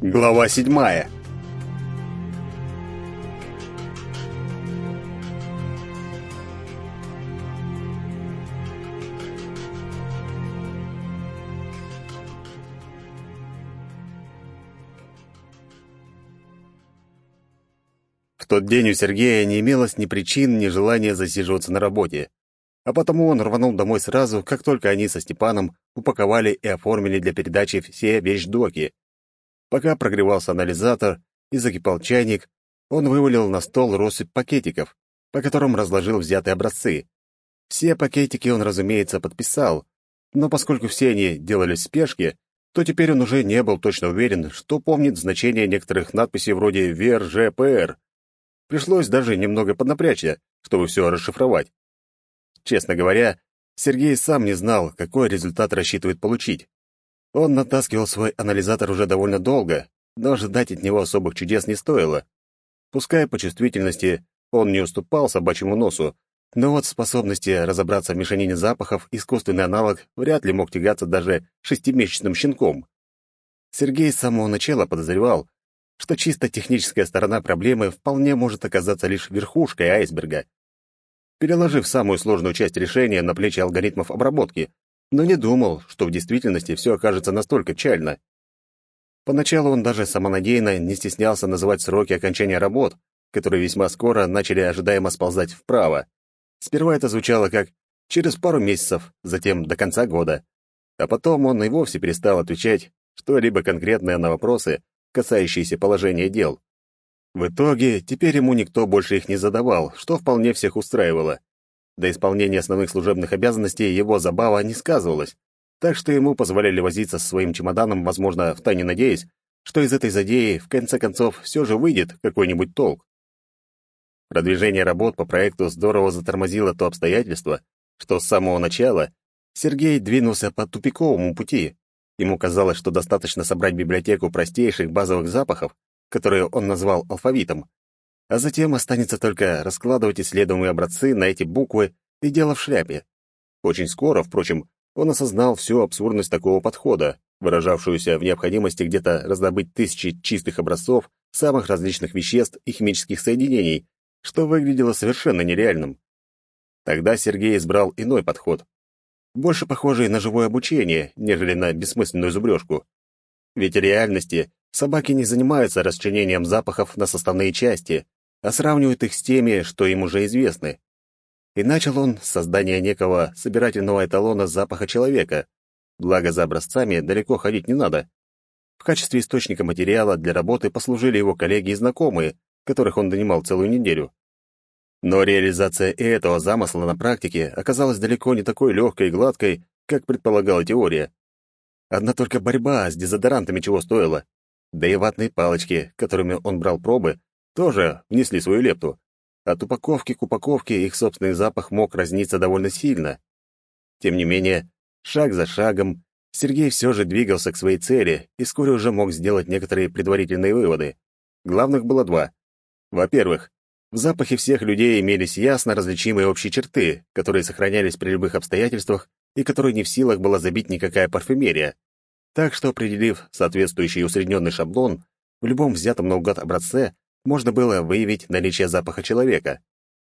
Глава седьмая. В тот день у Сергея не имелось ни причин, ни желания засиживаться на работе. А потому он рванул домой сразу, как только они со Степаном упаковали и оформили для передачи все вещдоки. Пока прогревался анализатор и закипал чайник, он вывалил на стол россыпь пакетиков, по которым разложил взятые образцы. Все пакетики он, разумеется, подписал, но поскольку все они делались в спешке, то теперь он уже не был точно уверен, что помнит значение некоторых надписей вроде ВРЖПР. Пришлось даже немного поднапрячься, чтобы все расшифровать. Честно говоря, Сергей сам не знал, какой результат рассчитывает получить. Он натаскивал свой анализатор уже довольно долго, но ожидать от него особых чудес не стоило. Пускай по чувствительности он не уступал собачьему носу, но вот способности разобраться в мешанине запахов искусственный аналог вряд ли мог тягаться даже шестимесячным щенком. Сергей с самого начала подозревал, что чисто техническая сторона проблемы вполне может оказаться лишь верхушкой айсберга переложив самую сложную часть решения на плечи алгоритмов обработки, но не думал, что в действительности все окажется настолько чально. Поначалу он даже самонадеянно не стеснялся называть сроки окончания работ, которые весьма скоро начали ожидаемо сползать вправо. Сперва это звучало как «через пару месяцев», затем «до конца года». А потом он и вовсе перестал отвечать что-либо конкретное на вопросы, касающиеся положения дел. В итоге, теперь ему никто больше их не задавал, что вполне всех устраивало. До исполнения основных служебных обязанностей его забава не сказывалась, так что ему позволяли возиться со своим чемоданом, возможно, втайне надеясь, что из этой задеи, в конце концов, все же выйдет какой-нибудь толк. Продвижение работ по проекту здорово затормозило то обстоятельство, что с самого начала Сергей двинулся по тупиковому пути. Ему казалось, что достаточно собрать библиотеку простейших базовых запахов, которые он назвал алфавитом, а затем останется только раскладывать исследуемые образцы на эти буквы и дело в шляпе. Очень скоро, впрочем, он осознал всю абсурдность такого подхода, выражавшуюся в необходимости где-то раздобыть тысячи чистых образцов самых различных веществ и химических соединений, что выглядело совершенно нереальным. Тогда Сергей избрал иной подход, больше похожий на живое обучение, нежели на бессмысленную зубрежку. Ведь в реальности Собаки не занимаются расчленением запахов на составные части, а сравнивают их с теми, что им уже известны. И начал он с создания некого собирательного эталона запаха человека. Благо за образцами далеко ходить не надо. В качестве источника материала для работы послужили его коллеги и знакомые, которых он донимал целую неделю. Но реализация этого замысла на практике оказалась далеко не такой легкой и гладкой, как предполагала теория. Одна только борьба с дезодорантами чего стоила. Да и ватные палочки, которыми он брал пробы, тоже внесли свою лепту. От упаковки к упаковке их собственный запах мог разниться довольно сильно. Тем не менее, шаг за шагом, Сергей все же двигался к своей цели и вскоре уже мог сделать некоторые предварительные выводы. Главных было два. Во-первых, в запахе всех людей имелись ясно различимые общие черты, которые сохранялись при любых обстоятельствах и которые не в силах была забить никакая парфюмерия. Так что, определив соответствующий усредненный шаблон, в любом взятом наугад образце можно было выявить наличие запаха человека.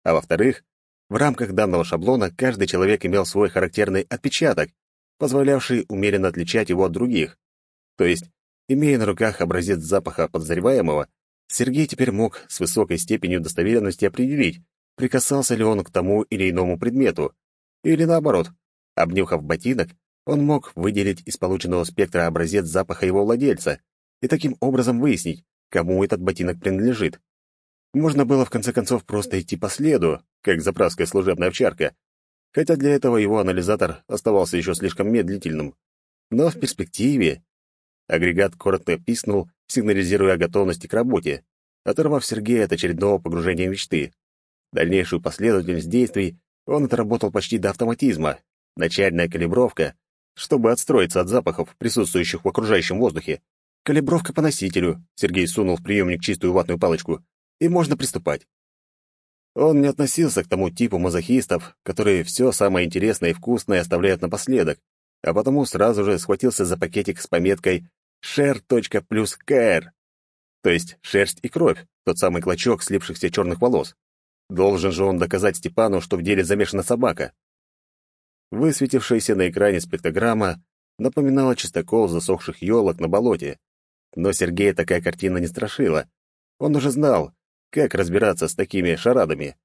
А во-вторых, в рамках данного шаблона каждый человек имел свой характерный отпечаток, позволявший умеренно отличать его от других. То есть, имея на руках образец запаха подозреваемого, Сергей теперь мог с высокой степенью достоверности определить, прикасался ли он к тому или иному предмету, или наоборот, обнюхав ботинок, он мог выделить из полученного спектра образец запаха его владельца и таким образом выяснить, кому этот ботинок принадлежит. Можно было, в конце концов, просто идти по следу, как заправская служебная овчарка, хотя для этого его анализатор оставался еще слишком медлительным. Но в перспективе... Агрегат коротко писнул, сигнализируя о готовности к работе, оторвав Сергея от очередного погружения в мечты. Дальнейшую последовательность действий он отработал почти до автоматизма. Начальная калибровка, чтобы отстроиться от запахов, присутствующих в окружающем воздухе. Калибровка по носителю. Сергей сунул в приемник чистую ватную палочку. И можно приступать. Он не относился к тому типу мазохистов, которые все самое интересное и вкусное оставляют напоследок, а потому сразу же схватился за пакетик с пометкой шер.плюс.кр, то есть шерсть и кровь, тот самый клочок слипшихся черных волос. Должен же он доказать Степану, что в деле замешана собака. Высветившаяся на экране спектрограмма напоминала чистокол засохших елок на болоте. Но Сергея такая картина не страшила. Он уже знал, как разбираться с такими шарадами.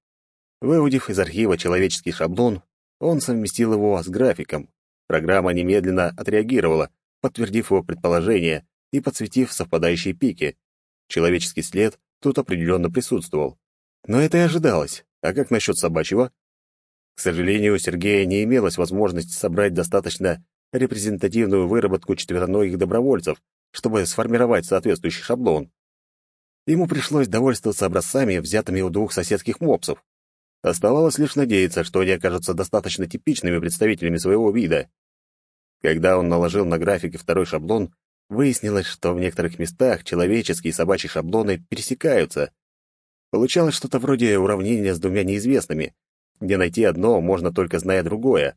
Выудив из архива человеческий шаблон, он совместил его с графиком. Программа немедленно отреагировала, подтвердив его предположение и подсветив совпадающие пики. Человеческий след тут определенно присутствовал. Но это и ожидалось. А как насчет собачьего? К сожалению, у Сергея не имелось возможности собрать достаточно репрезентативную выработку четвероногих добровольцев, чтобы сформировать соответствующий шаблон. Ему пришлось довольствоваться образцами, взятыми у двух соседских мопсов. Оставалось лишь надеяться, что они окажутся достаточно типичными представителями своего вида. Когда он наложил на графике второй шаблон, выяснилось, что в некоторых местах человеческие и собачьи шаблоны пересекаются. Получалось что-то вроде уравнения с двумя неизвестными, где найти одно можно только зная другое.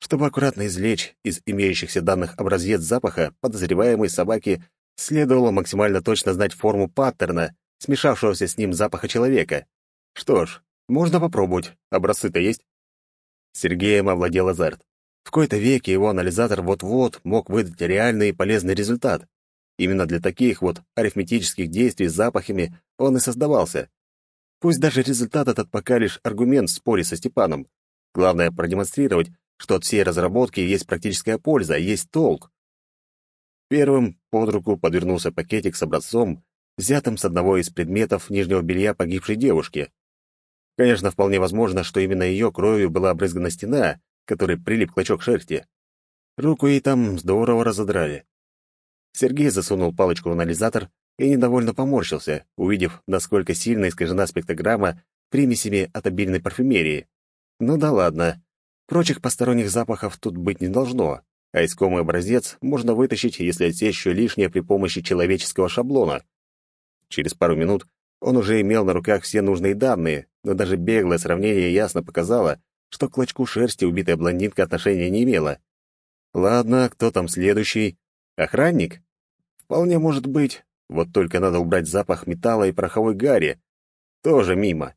Чтобы аккуратно извлечь из имеющихся данных образец запаха подозреваемой собаки, следовало максимально точно знать форму паттерна, смешавшегося с ним запаха человека. Что ж, можно попробовать. Образцы-то есть. Сергеем овладел азарт. В кои-то веке его анализатор вот-вот мог выдать реальный и полезный результат. Именно для таких вот арифметических действий с запахами он и создавался. Пусть даже результат этот пока лишь аргумент в споре со Степаном. Главное — продемонстрировать, что от всей разработки есть практическая польза, есть толк. Первым под руку подвернулся пакетик с образцом, взятым с одного из предметов нижнего белья погибшей девушки. Конечно, вполне возможно, что именно ее кровью была обрызгана стена, которой прилип клочок шерсти. Руку ей там здорово разодрали. Сергей засунул палочку в анализатор и недовольно поморщился, увидев, насколько сильно искажена спектрограмма примесями от обильной парфюмерии. Ну да ладно, Прочих посторонних запахов тут быть не должно, а искомый образец можно вытащить, если отсечь еще лишнее при помощи человеческого шаблона. Через пару минут он уже имел на руках все нужные данные, но даже беглое сравнение ясно показало, что к клочку шерсти убитая блондинка отношения не имела. Ладно, кто там следующий? Охранник? Вполне может быть. Вот только надо убрать запах металла и пороховой гари. Тоже мимо.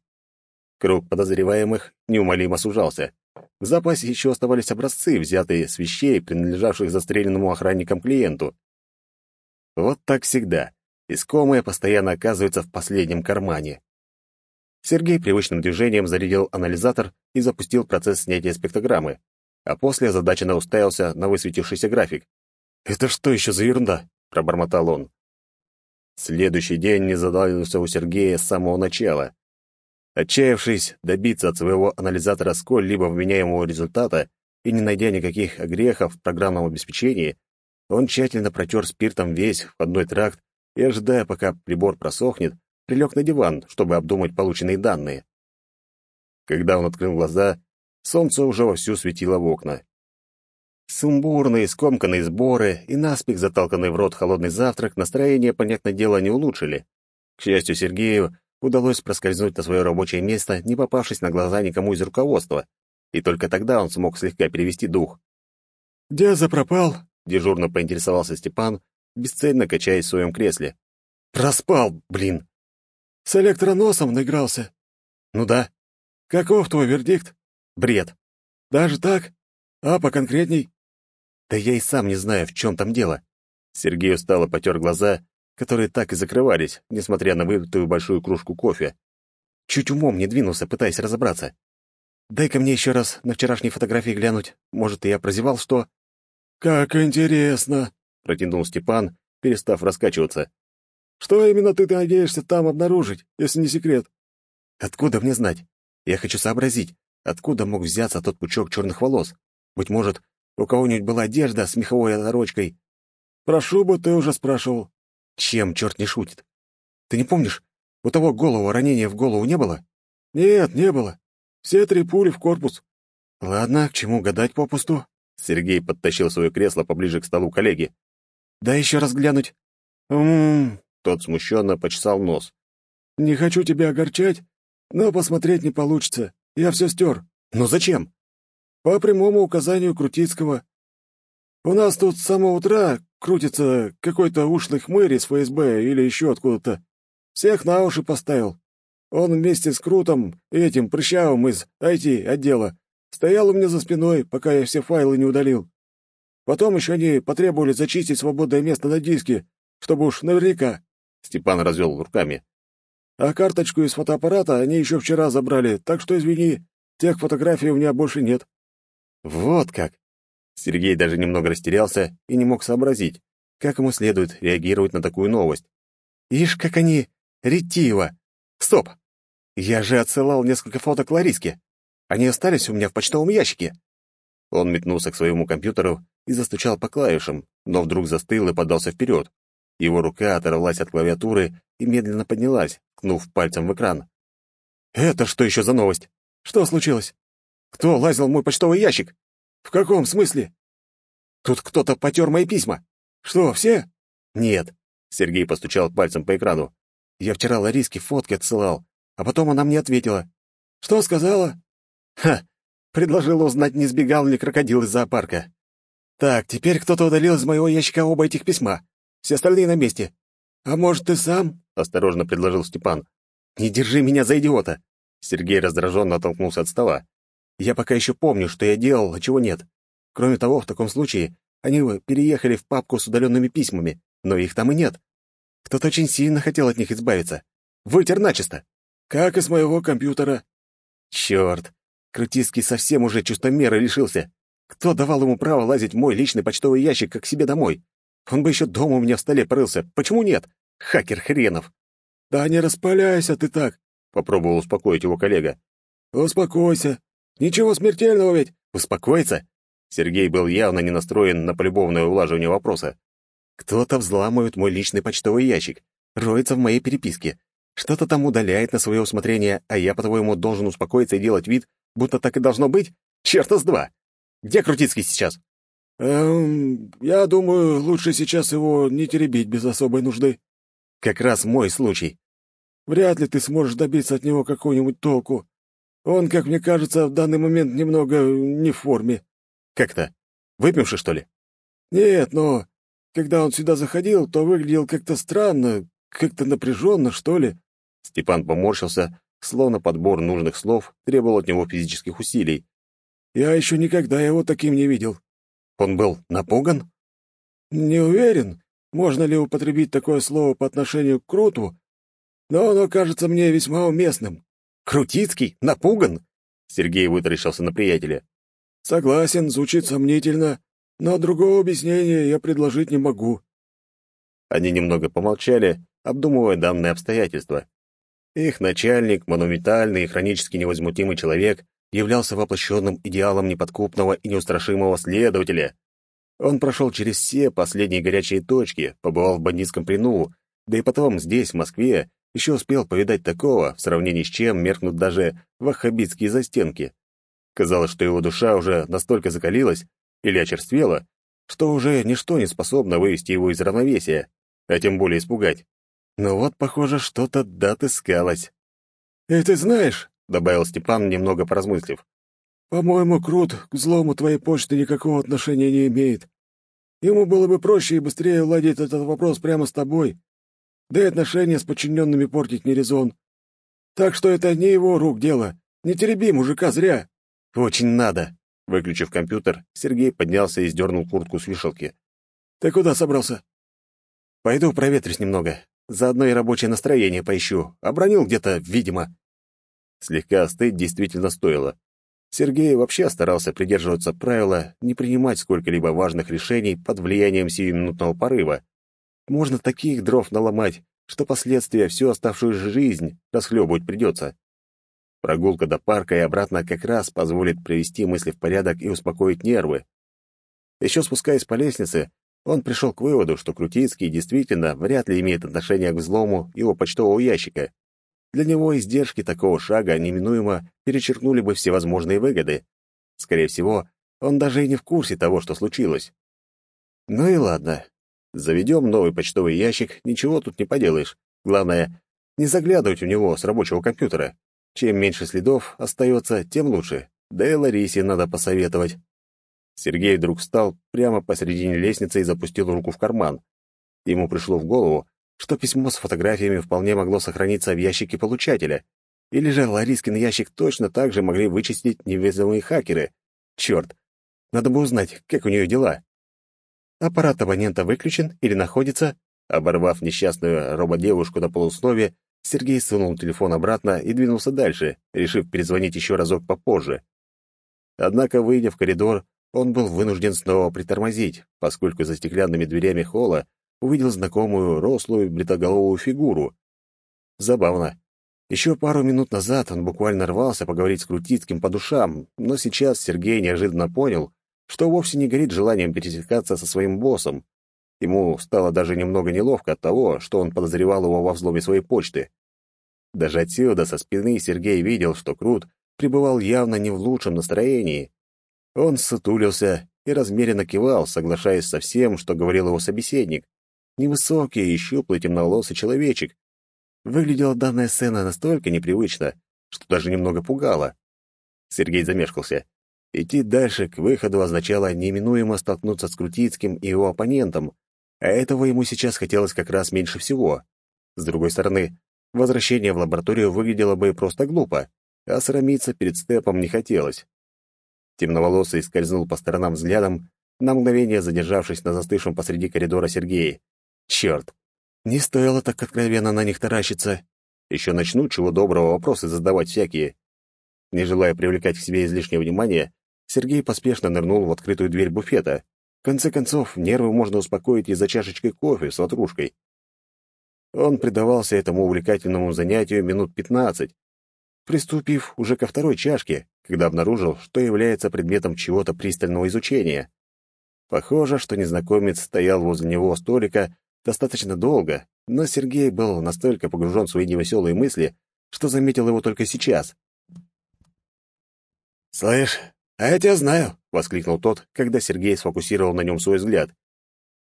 Круг подозреваемых неумолимо сужался. В запасе еще оставались образцы, взятые с вещей, принадлежавших застреленному охранникам клиенту. Вот так всегда. Искомое постоянно оказывается в последнем кармане. Сергей привычным движением зарядил анализатор и запустил процесс снятия спектрограммы, а после озадаченно уставился на высветившийся график. «Это что еще за ерунда?» — пробормотал он. Следующий день не задался у Сергея с самого начала. Отчаявшись добиться от своего анализатора сколь-либо вменяемого результата и не найдя никаких огрехов в программном обеспечении, он тщательно протер спиртом весь входной тракт и, ожидая, пока прибор просохнет, прилег на диван, чтобы обдумать полученные данные. Когда он открыл глаза, солнце уже вовсю светило в окна. Сумбурные, скомканные сборы и наспех заталканный в рот холодный завтрак настроение, понятное дело, не улучшили. К счастью, Сергею удалось проскользнуть на свое рабочее место, не попавшись на глаза никому из руководства, и только тогда он смог слегка перевести дух. «Где запропал?» — дежурно поинтересовался Степан, бесцельно качаясь в своем кресле. «Проспал, блин! С электроносом наигрался?» «Ну да». «Каков твой вердикт?» «Бред». «Даже так? А поконкретней?» «Да я и сам не знаю, в чем там дело». Сергей устало потер глаза которые так и закрывались, несмотря на выпитую большую кружку кофе. Чуть умом не двинулся, пытаясь разобраться. «Дай-ка мне еще раз на вчерашней фотографии глянуть. Может, я прозевал что?» «Как интересно!» — протянул Степан, перестав раскачиваться. «Что именно ты надеешься там обнаружить, если не секрет?» «Откуда мне знать? Я хочу сообразить, откуда мог взяться тот пучок черных волос. Быть может, у кого-нибудь была одежда с меховой оторочкой?» «Прошу бы, ты уже спрашивал. Чем черт не шутит? Ты не помнишь, у того голову ранения в голову не было? Нет, не было. Все три пули в корпус. Ладно, к чему гадать попусту? Сергей подтащил свое кресло поближе к столу коллеги. Да еще раз глянуть. Ммм, тот смущенно почесал нос. Не хочу тебя огорчать, но посмотреть не получится. Я все стер. Ну зачем? По прямому указанию Крутицкого. У нас тут с самого утра крутится какой-то ушлый хмырь из ФСБ или еще откуда-то. Всех на уши поставил. Он вместе с Крутом и этим прыщавым из IT-отдела стоял у меня за спиной, пока я все файлы не удалил. Потом еще они потребовали зачистить свободное место на диске, чтобы уж наверняка. Степан развел руками. А карточку из фотоаппарата они еще вчера забрали, так что извини, тех фотографий у меня больше нет. Вот как. Сергей даже немного растерялся и не мог сообразить, как ему следует реагировать на такую новость. Ишь, как они ретиво. Стоп! Я же отсылал несколько фоток Лариске. Они остались у меня в почтовом ящике. Он метнулся к своему компьютеру и застучал по клавишам, но вдруг застыл и подался вперед. Его рука оторвалась от клавиатуры и медленно поднялась, ткнув пальцем в экран. «Это что еще за новость? Что случилось? Кто лазил в мой почтовый ящик? В каком смысле? Тут кто-то потер мои письма. Что, все? Нет. Сергей постучал пальцем по экрану. Я вчера Лариске фотки отсылал, а потом она мне ответила. Что сказала? Ха, предложила узнать, не сбегал ли крокодил из зоопарка. Так, теперь кто-то удалил из моего ящика оба этих письма. Все остальные на месте. А может, ты сам? Осторожно предложил Степан. Не держи меня за идиота. Сергей раздраженно оттолкнулся от стола. Я пока еще помню, что я делал, а чего нет. Кроме того, в таком случае они переехали в папку с удаленными письмами, но их там и нет. Кто-то очень сильно хотел от них избавиться. Вытер начисто. Как из моего компьютера. Черт, Крутицкий совсем уже чувство меры лишился. Кто давал ему право лазить в мой личный почтовый ящик как себе домой? Он бы еще дома у меня в столе порылся. Почему нет? Хакер хренов. Да не распаляйся ты так, попробовал успокоить его коллега. Успокойся. Ничего смертельного ведь. Успокоиться? Сергей был явно не настроен на полюбовное улаживание вопроса. Кто-то взламывает мой личный почтовый ящик, роется в моей переписке, что-то там удаляет на свое усмотрение, а я, по-твоему, должен успокоиться и делать вид, будто так и должно быть? Черта с два! Где Крутицкий сейчас? Эм, я думаю, лучше сейчас его не теребить без особой нужды. Как раз мой случай. Вряд ли ты сможешь добиться от него какого-нибудь толку. Он, как мне кажется, в данный момент немного не в форме. Как-то? Выпивший, что ли? Нет, но когда он сюда заходил, то выглядел как-то странно, как-то напряженно, что ли. Степан поморщился, словно подбор нужных слов требовал от него физических усилий. Я еще никогда его таким не видел. Он был напуган? Не уверен, можно ли употребить такое слово по отношению к Круту, но оно кажется мне весьма уместным. Крутицкий? Напуган? Сергей вытаращился на приятеля. Согласен, звучит сомнительно, но другого объяснения я предложить не могу. Они немного помолчали, обдумывая данные обстоятельства. Их начальник, монументальный и хронически невозмутимый человек, являлся воплощенным идеалом неподкупного и неустрашимого следователя. Он прошел через все последние горячие точки, побывал в бандитском плену, да и потом здесь, в Москве, еще успел повидать такого, в сравнении с чем меркнут даже ваххабитские застенки. Казалось, что его душа уже настолько закалилась или очерствела, что уже ничто не способно вывести его из равновесия, а тем более испугать. Но вот, похоже, что-то дотыскалось. «И ты знаешь», — добавил Степан, немного поразмыслив, «по-моему, Крут к взлому твоей почты никакого отношения не имеет. Ему было бы проще и быстрее уладить этот вопрос прямо с тобой, да и отношения с подчиненными портить не резон. Так что это не его рук дело. Не тереби мужика зря». «Очень надо». Выключив компьютер, Сергей поднялся и сдернул куртку с вешалки. «Ты куда собрался?» «Пойду проветрюсь немного. Заодно и рабочее настроение поищу. Обронил где-то, видимо. Слегка остыть действительно стоило. Сергей вообще старался придерживаться правила не принимать сколько-либо важных решений под влиянием сиюминутного порыва. Можно таких дров наломать, что последствия всю оставшуюся жизнь расхлебывать придется. Прогулка до парка и обратно как раз позволит привести мысли в порядок и успокоить нервы. Еще спускаясь по лестнице, он пришел к выводу, что Крутицкий действительно вряд ли имеет отношение к взлому его почтового ящика. Для него издержки такого шага неминуемо перечеркнули бы всевозможные выгоды. Скорее всего, он даже и не в курсе того, что случилось. Ну и ладно. Заведем новый почтовый ящик, ничего тут не поделаешь. Главное, не заглядывать в него с рабочего компьютера. Чем меньше следов остается, тем лучше. Да и Ларисе надо посоветовать. Сергей вдруг встал прямо посредине лестницы и запустил руку в карман. Ему пришло в голову, что письмо с фотографиями вполне могло сохраниться в ящике получателя. Или же Ларискин ящик точно так же могли вычистить неведомые хакеры. Черт, надо бы узнать, как у нее дела. Аппарат абонента выключен или находится... Оборвав несчастную рободевушку на полусловие, Сергей сунул телефон обратно и двинулся дальше, решив перезвонить еще разок попозже. Однако, выйдя в коридор, он был вынужден снова притормозить, поскольку за стеклянными дверями холла увидел знакомую рослую бритоголовую фигуру. Забавно. Еще пару минут назад он буквально рвался поговорить с Крутицким по душам, но сейчас Сергей неожиданно понял, что вовсе не горит желанием пересекаться со своим боссом. Ему стало даже немного неловко от того, что он подозревал его во взломе своей почты. Даже отсюда, со спины, Сергей видел, что Крут пребывал явно не в лучшем настроении. Он сутулился и размеренно кивал, соглашаясь со всем, что говорил его собеседник. Невысокий и щуплый темноволосый человечек. Выглядела данная сцена настолько непривычно, что даже немного пугала. Сергей замешкался. Идти дальше к выходу означало неминуемо столкнуться с Крутицким и его оппонентом, а этого ему сейчас хотелось как раз меньше всего. С другой стороны, возвращение в лабораторию выглядело бы просто глупо, а срамиться перед Степом не хотелось. Темноволосый скользнул по сторонам взглядом, на мгновение задержавшись на застывшем посреди коридора Сергее. Черт, не стоило так откровенно на них таращиться. Еще начну чего доброго вопросы задавать всякие. Не желая привлекать к себе излишнее внимание, Сергей поспешно нырнул в открытую дверь буфета. В конце концов, нервы можно успокоить и за чашечкой кофе с ватрушкой. Он предавался этому увлекательному занятию минут пятнадцать, приступив уже ко второй чашке, когда обнаружил, что является предметом чего-то пристального изучения. Похоже, что незнакомец стоял возле него столика достаточно долго, но Сергей был настолько погружен в свои невеселые мысли, что заметил его только сейчас. «Слышь, «А я тебя знаю!» — воскликнул тот, когда Сергей сфокусировал на нем свой взгляд.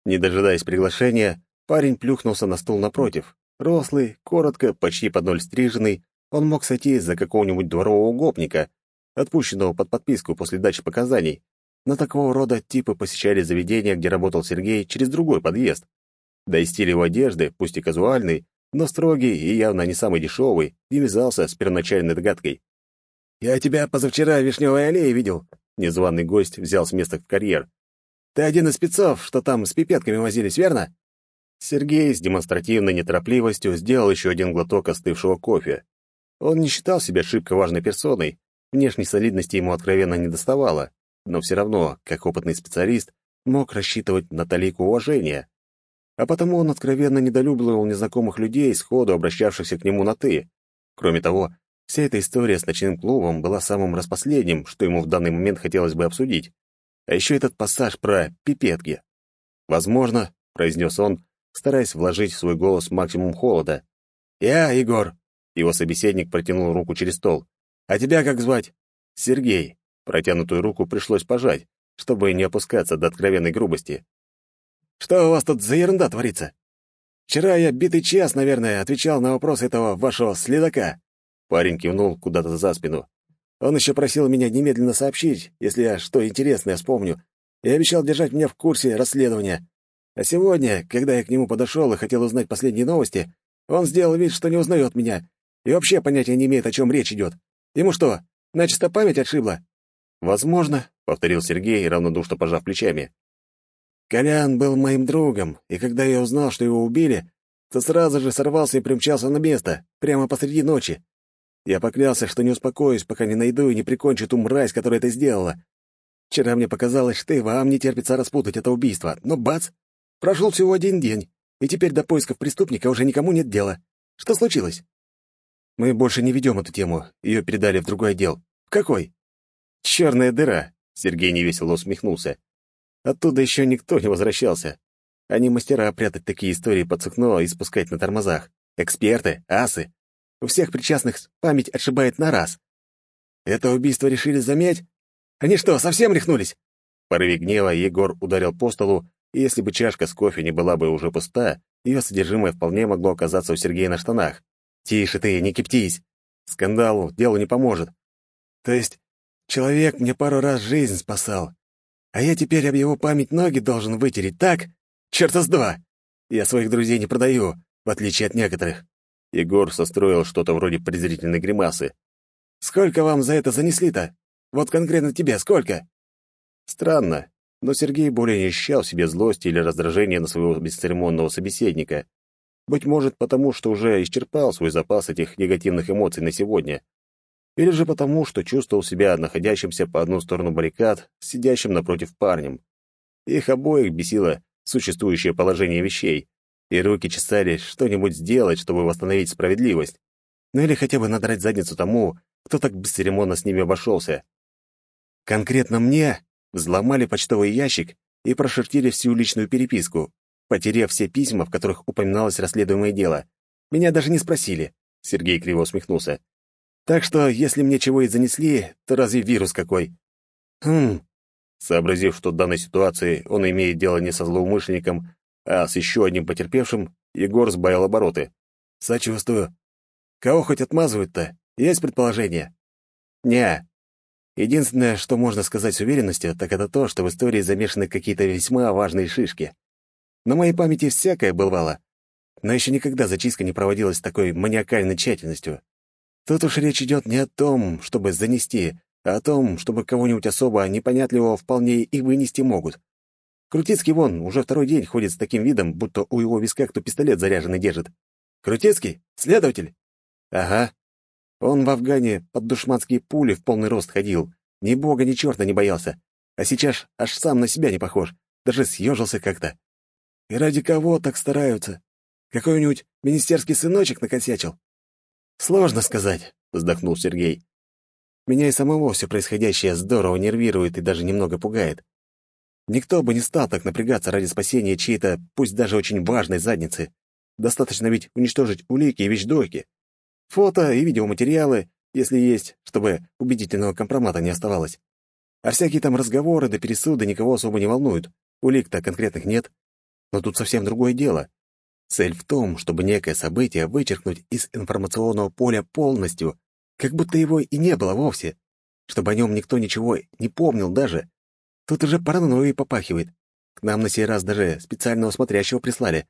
Не дожидаясь приглашения, парень плюхнулся на стул напротив. Рослый, коротко, почти под ноль стриженный, он мог сойти за какого-нибудь дворового гопника, отпущенного под подписку после дачи показаний. Но такого рода типы посещали заведения, где работал Сергей, через другой подъезд. Да и стиль его одежды, пусть и казуальный, но строгий и явно не самый дешевый, не вязался с первоначальной догадкой. «Я тебя позавчера в Вишневой аллее видел», — незваный гость взял с места в карьер. «Ты один из спецов, что там с пипетками возились, верно?» Сергей с демонстративной неторопливостью сделал еще один глоток остывшего кофе. Он не считал себя шибко важной персоной, внешней солидности ему откровенно не доставало, но все равно, как опытный специалист, мог рассчитывать на талику уважения. А потому он откровенно недолюбливал незнакомых людей, сходу обращавшихся к нему на «ты». Кроме того, Вся эта история с ночным клубом была самым распоследним, что ему в данный момент хотелось бы обсудить. А еще этот пассаж про пипетки. «Возможно», — произнес он, стараясь вложить в свой голос максимум холода. «Я, Егор», — его собеседник протянул руку через стол. «А тебя как звать?» «Сергей». Протянутую руку пришлось пожать, чтобы не опускаться до откровенной грубости. «Что у вас тут за ерунда творится? Вчера я битый час, наверное, отвечал на вопрос этого вашего следака. Парень кивнул куда-то за спину. Он еще просил меня немедленно сообщить, если я что интересное вспомню, и обещал держать меня в курсе расследования. А сегодня, когда я к нему подошел и хотел узнать последние новости, он сделал вид, что не узнает меня и вообще понятия не имеет, о чем речь идет. Ему что, начисто память отшибла? «Возможно», — повторил Сергей, равнодушно пожав плечами. «Колян был моим другом, и когда я узнал, что его убили, то сразу же сорвался и примчался на место, прямо посреди ночи. Я поклялся, что не успокоюсь, пока не найду и не прикончу ту мразь, которая это сделала. Вчера мне показалось, что и вам не терпится распутать это убийство, но бац! Прошел всего один день, и теперь до поисков преступника уже никому нет дела. Что случилось? Мы больше не ведем эту тему, ее передали в другой отдел. В какой? Черная дыра, Сергей невесело усмехнулся. Оттуда еще никто не возвращался. Они мастера прятать такие истории под сукно и спускать на тормозах. Эксперты, асы. У всех причастных память отшибает на раз. Это убийство решили замять? Они что, совсем рехнулись? В порыве гнева Егор ударил по столу, и если бы чашка с кофе не была бы уже пуста, ее содержимое вполне могло оказаться у Сергея на штанах. «Тише ты, не киптись! Скандалу делу не поможет. То есть человек мне пару раз жизнь спасал. А я теперь об его память ноги должен вытереть, так? Чёрта с два! Я своих друзей не продаю, в отличие от некоторых». Егор состроил что-то вроде презрительной гримасы. «Сколько вам за это занесли-то? Вот конкретно тебе сколько?» Странно, но Сергей более не ощущал в себе злости или раздражения на своего бесцеремонного собеседника. Быть может, потому что уже исчерпал свой запас этих негативных эмоций на сегодня. Или же потому, что чувствовал себя находящимся по одну сторону баррикад, сидящим напротив парнем. Их обоих бесило существующее положение вещей, и руки чесали что-нибудь сделать, чтобы восстановить справедливость. Ну или хотя бы надрать задницу тому, кто так бесцеремонно с ними обошелся. Конкретно мне взломали почтовый ящик и прошертили всю личную переписку, потеряв все письма, в которых упоминалось расследуемое дело. Меня даже не спросили. Сергей криво усмехнулся. Так что, если мне чего и занесли, то разве вирус какой? Хм. Сообразив, что в данной ситуации он имеет дело не со злоумышленником, а с еще одним потерпевшим, Егор сбавил обороты. Сочувствую. Кого хоть отмазывают-то? Есть предположение? Не. Единственное, что можно сказать с уверенностью, так это то, что в истории замешаны какие-то весьма важные шишки. На моей памяти всякое бывало, но еще никогда зачистка не проводилась с такой маниакальной тщательностью. Тут уж речь идет не о том, чтобы занести, а о том, чтобы кого-нибудь особо непонятливого вполне и вынести могут. Крутицкий вон уже второй день ходит с таким видом, будто у его виска кто пистолет заряженный держит. Крутицкий? Следователь? Ага. Он в Афгане под душманские пули в полный рост ходил. Ни бога, ни черта не боялся. А сейчас аж сам на себя не похож. Даже съежился как-то. И ради кого так стараются? Какой-нибудь министерский сыночек накосячил? Сложно сказать, вздохнул Сергей. Меня и самого все происходящее здорово нервирует и даже немного пугает. Никто бы не стал так напрягаться ради спасения чьей-то, пусть даже очень важной задницы. Достаточно ведь уничтожить улики и вещдоки. Фото и видеоматериалы, если есть, чтобы убедительного компромата не оставалось. А всякие там разговоры да пересуды никого особо не волнуют. Улик-то конкретных нет. Но тут совсем другое дело. Цель в том, чтобы некое событие вычеркнуть из информационного поля полностью, как будто его и не было вовсе, чтобы о нем никто ничего не помнил даже. Тут уже паранойей попахивает. К нам на сей раз даже специального смотрящего прислали,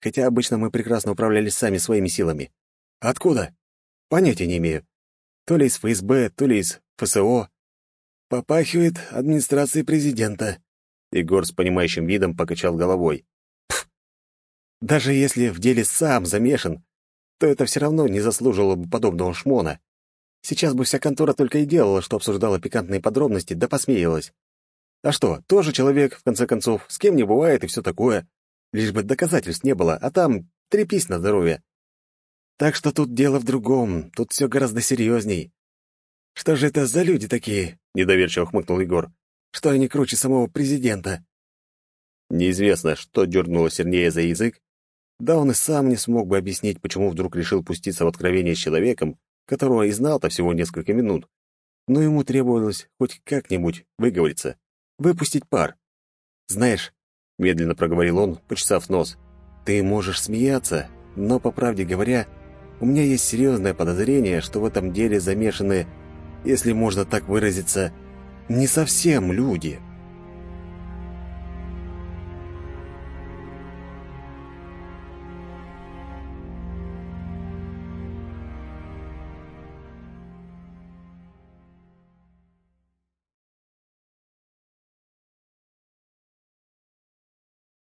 хотя обычно мы прекрасно управлялись сами своими силами. Откуда? Понятия не имею. То ли из ФСБ, то ли из ФСО. Попахивает администрацией президента. Егор с понимающим видом покачал головой. Пф. Даже если в деле сам замешан, то это все равно не заслужило бы подобного шмона. Сейчас бы вся контора только и делала, что обсуждала пикантные подробности, да посмеялась. А что, тоже человек, в конце концов, с кем не бывает и все такое. Лишь бы доказательств не было, а там трепись на здоровье. Так что тут дело в другом, тут все гораздо серьезней. Что же это за люди такие? Недоверчиво хмыкнул Егор. Что они круче самого президента? Неизвестно, что дернуло Сергея за язык. Да он и сам не смог бы объяснить, почему вдруг решил пуститься в откровение с человеком, которого и знал-то всего несколько минут. Но ему требовалось хоть как-нибудь выговориться, выпустить пар. «Знаешь», — медленно проговорил он, почесав нос, — «ты можешь смеяться, но, по правде говоря, — у меня есть серьезное подозрение, что в этом деле замешаны, если можно так выразиться, не совсем люди.